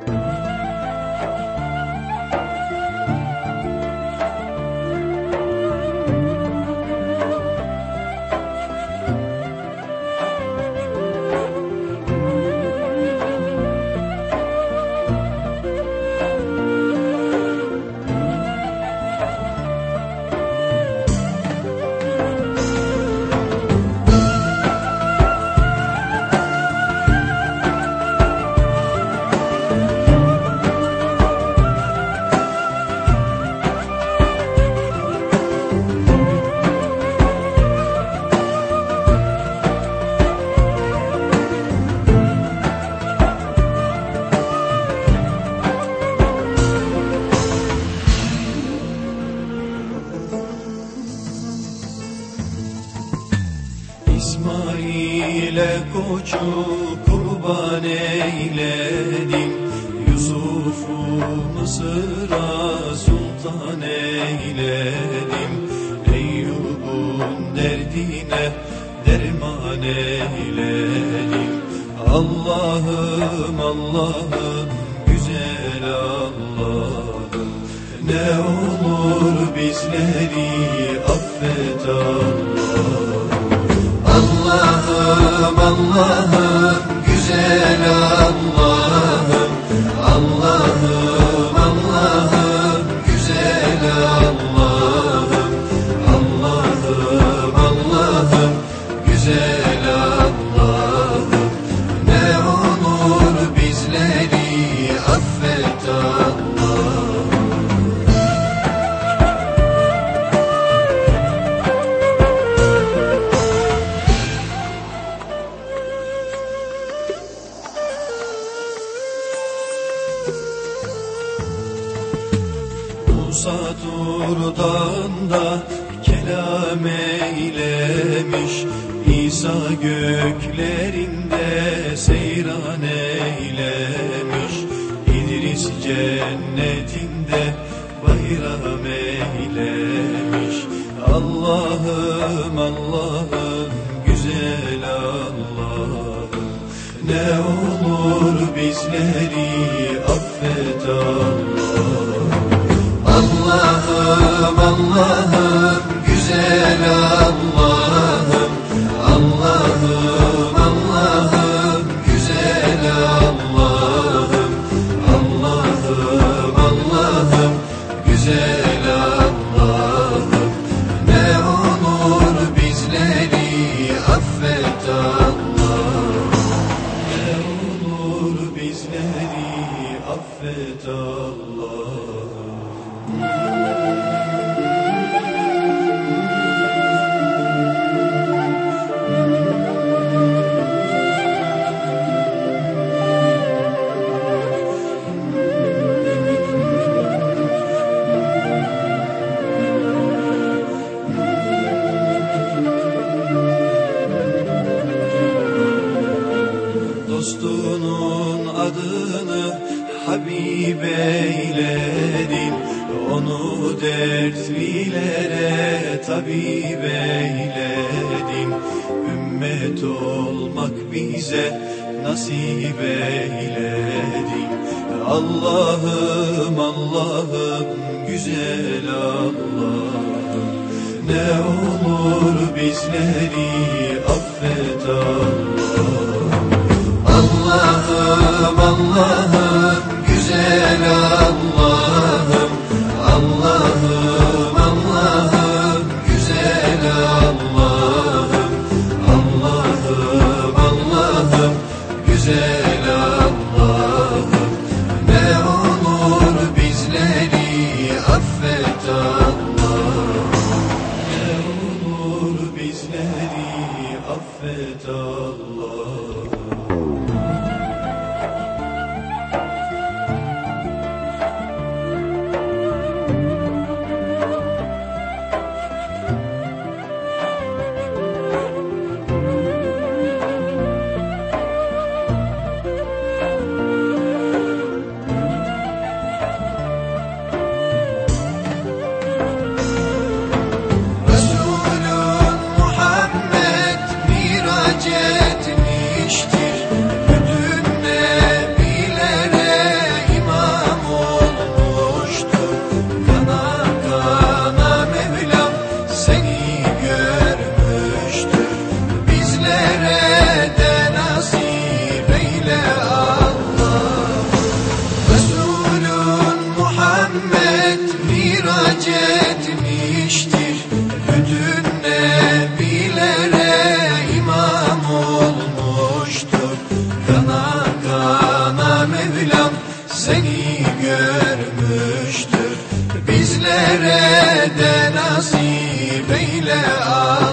Bye. Koçu kurban eyledim. Yusuf'u Mısır'a sultan eyledim. Eyyub'un derdine derman eyledim. Allah'ım Allah'ım güzel Allah'ım. Ne olur bizleri affet Allah'ım Allah'ım Musa Tur'dan da kelam eylemiş. İsa göklerinde seyran eylemiş. İdris cennetinde bayram eylemiş. Allah'ım Allah'ım güzel Allah'ım. Ne olur bizleri Allah'ım güzel Allah'ım. Allah'ım Allah'ım güzel Allah'ım. Allah'ım Allah'ım güzel Allah'ım. Ne olur bizleri affet Allah'ım. Ne olur bizleri affet Allah'ım Habib eyledin Onu dertlilere tabip eyledin. Ümmet olmak bize nasip eyledin. Allah'ım Allah'ım güzel Allah'ım. Ne olur bizleri affet Allah'ım. Allah'ım Allah'ım güzel kana kana Mevlam seni görmüştür. Bizlere de nasip eyle Allah